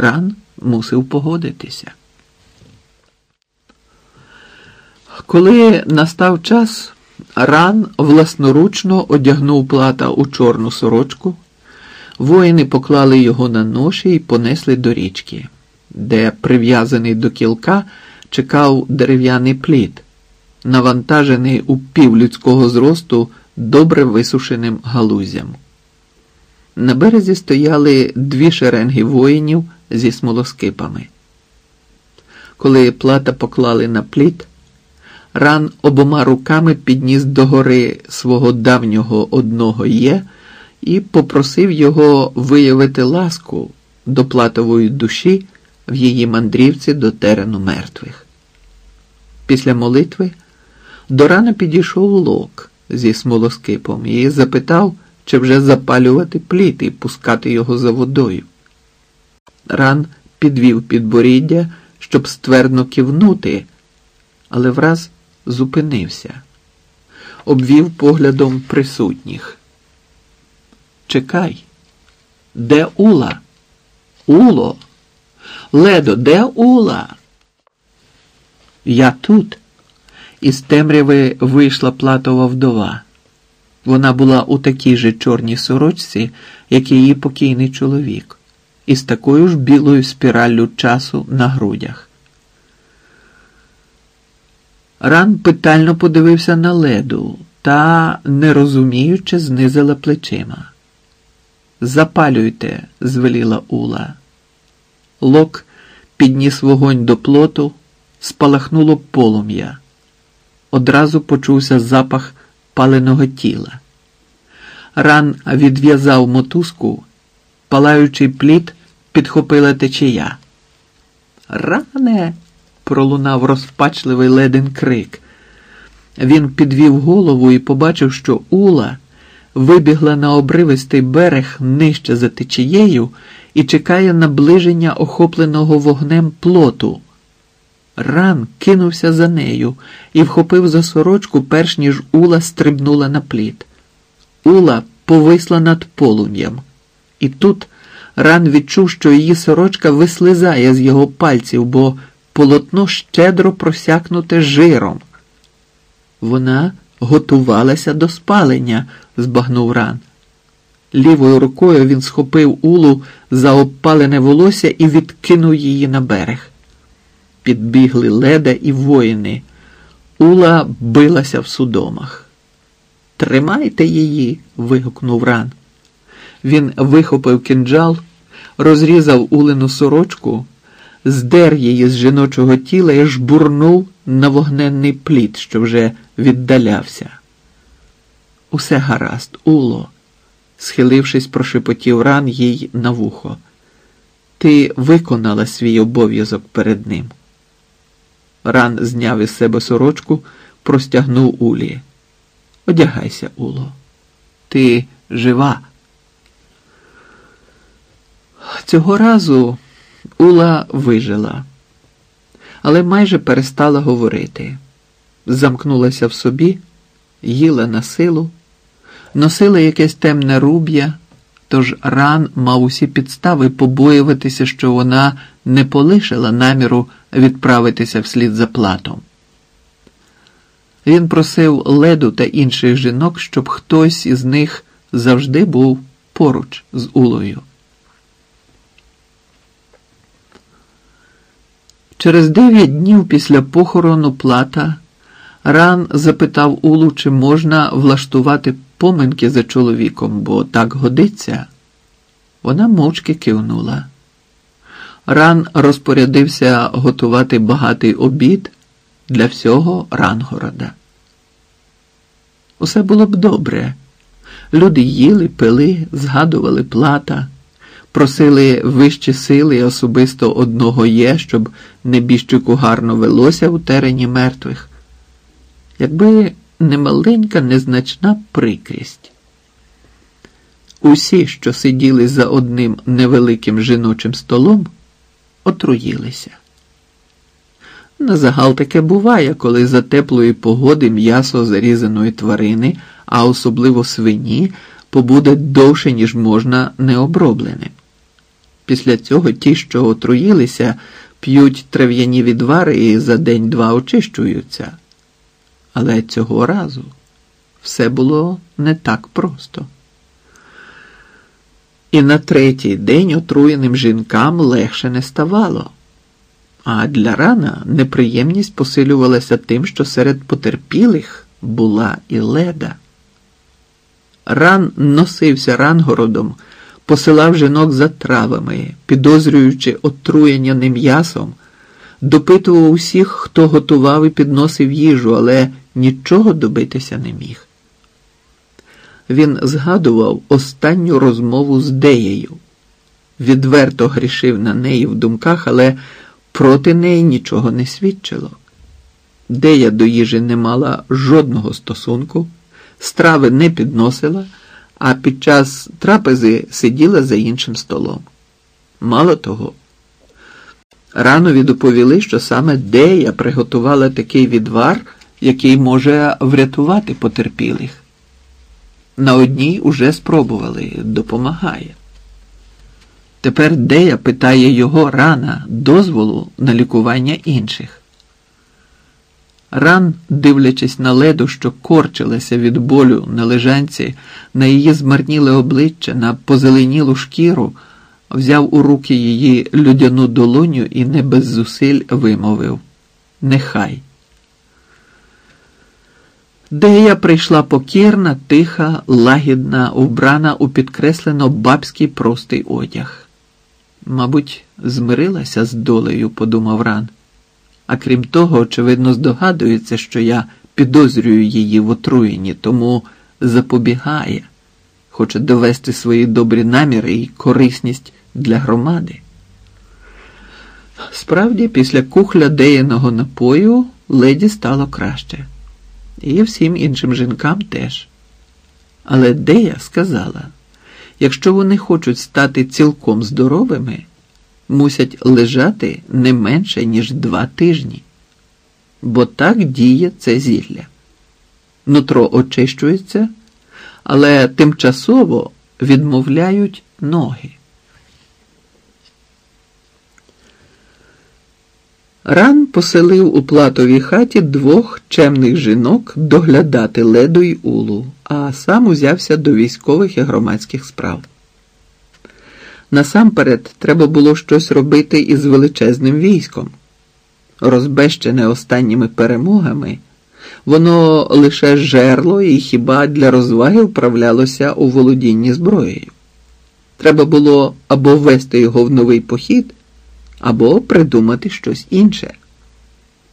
Ран мусив погодитися. Коли настав час, ран власноручно одягнув плата у чорну сорочку, воїни поклали його на ноші і понесли до річки, де, прив'язаний до кілка, чекав дерев'яний плід, навантажений у півлюдського зросту добре висушеним галузям. На березі стояли дві шеренги воїнів зі смолоскипами. Коли плата поклали на плід, ран обома руками підніс догори свого давнього одного є і попросив його виявити ласку до платової душі в її мандрівці до терену мертвих. Після молитви до рана підійшов лок зі смолоскипом і запитав, чи вже запалювати плід і пускати його за водою. Ран підвів підборіддя, щоб ствердно кивнути, але враз зупинився, обвів поглядом присутніх. Чекай, де Ула? Уло? Ледо, де Ула? Я тут. Із темряви вийшла платова вдова. Вона була у такій же чорній сорочці, як і її покійний чоловік, із такою ж білою спіраллю часу на грудях. Ран питально подивився на леду та, не розуміючи, знизила плечима. Запалюйте, звеліла Ула. Лок підніс вогонь до плоту, спалахнуло полум'я. Одразу почувся запах паленого тіла. Ран відв'язав мотузку, палаючий плід підхопила течія. Ране. пролунав розпачливий леден крик. Він підвів голову і побачив, що Ула вибігла на обривистий берег нижче за течією і чекає наближення охопленого вогнем плоту. Ран кинувся за нею і вхопив за сорочку, перш ніж Ула стрибнула на плід. Ула повисла над полум'ям, і тут ран відчув, що її сорочка вислизає з його пальців, бо полотно щедро просякнуте жиром. Вона готувалася до спалення, збагнув ран. Лівою рукою він схопив улу за обпалене волосся і відкинув її на берег підбігли леда і воїни. Ула билася в судомах. Тримайте її. вигукнув ран. Він вихопив кинджал, розрізав улину сорочку, здер її з жіночого тіла і жбурнув на вогненний плід, що вже віддалявся. Усе гаразд, Уло, схилившись, прошепотів ран їй на вухо. Ти виконала свій обов'язок перед ним. Ран зняв із себе сорочку, простягнув Улі. Одягайся, Уло. Ти жива. Цього разу Ула вижила, але майже перестала говорити. Замкнулася в собі, їла на силу, носила якесь темне руб'я, тож ран мав усі підстави побоюватися, що вона не полишила наміру відправитися вслід за платом. Він просив леду та інших жінок, щоб хтось із них завжди був поруч з Улою. Через дев'ять днів після похорону плата ран запитав Улу, чи можна влаштувати поминки за чоловіком, бо так годиться. Вона мовчки кивнула. Ран розпорядився готувати багатий обід для всього Рангорода. Усе було б добре. Люди їли, пили, згадували плата, просили вищі сили особисто одного є, щоб небіжчику гарно велося у терені мертвих. Якби не маленька незначна прикрість. Усі, що сиділи за одним невеликим жіночим столом, отруїлися. На загал таке буває, коли за теплої погоди м'ясо зарізаної тварини, а особливо свині, побуде довше, ніж можна необробленим. Після цього ті, що отруїлися, п'ють трав'яні відвари і за день-два очищуються. Але цього разу все було не так просто. І на третій день отруєним жінкам легше не ставало. А для рана неприємність посилювалася тим, що серед потерпілих була і леда. Ран носився рангородом, посилав жінок за травами, підозрюючи отруєння не м'ясом, допитував усіх, хто готував і підносив їжу, але нічого добитися не міг. Він згадував останню розмову з Деєю, відверто грішив на неї в думках, але проти неї нічого не свідчило. Дея до їжі не мала жодного стосунку, страви не підносила, а під час трапези сиділа за іншим столом. Мало того, рано доповіли, що саме Дея приготувала такий відвар, який може врятувати потерпілих. На одній уже спробували, допомагає. Тепер Дея питає його рана дозволу на лікування інших. Ран, дивлячись на леду, що корчилася від болю на лежанці, на її змарніле обличчя, на позеленілу шкіру, взяв у руки її людяну долоню і не без зусиль вимовив Нехай. Дея прийшла покірна, тиха, лагідна, убрана у підкреслено бабський простий одяг. Мабуть, змирилася з долею, подумав ран. А крім того, очевидно, здогадується, що я підозрюю її в отруєнні, тому запобігає, хоче довести свої добрі наміри і корисність для громади. Справді, після кухля деяного напою леді стало краще, і всім іншим жінкам теж. Але Дея сказала, якщо вони хочуть стати цілком здоровими, мусять лежати не менше, ніж два тижні, бо так діє це зілля. Нутро очищується, але тимчасово відмовляють ноги. Ран поселив у платовій хаті двох чемних жінок доглядати леду й улу, а сам узявся до військових і громадських справ. Насамперед треба було щось робити із величезним військом. Розбещене останніми перемогами, воно лише жерло і хіба для розваги вправлялося у володінні зброєю. Треба було або ввести його в новий похід, або придумати щось інше.